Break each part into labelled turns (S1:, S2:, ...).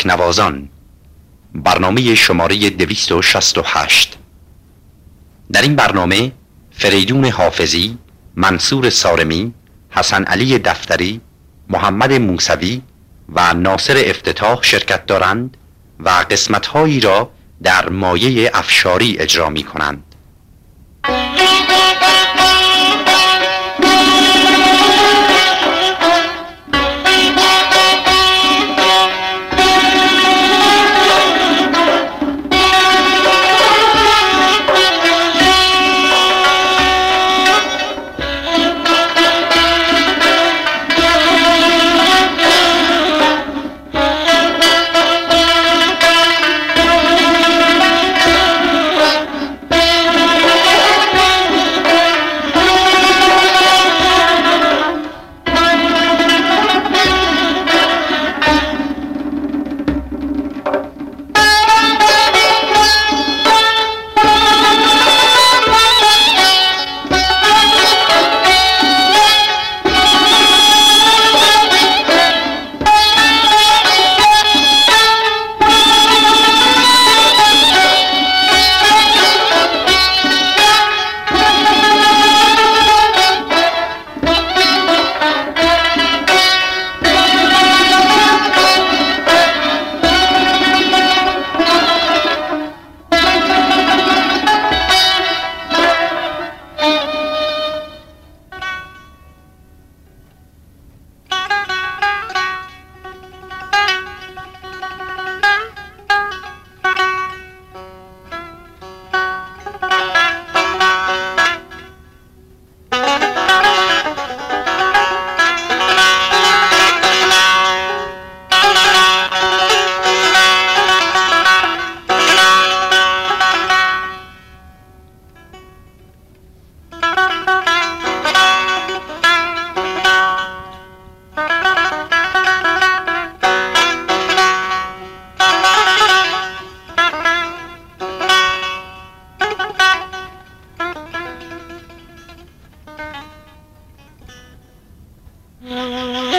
S1: تکنوازان برنامه شماره 268 در این برنامه فریدون حافظی، منصور سارمی، حسن علی دفتری، محمد موسوی و ناصر افتتاح شرکت دارند و قسمتهایی را در مایه افشاری اجرا می کنند. 嗯嗯嗯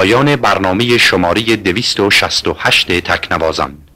S1: پایان برنامه شماره 268 تکنوازان.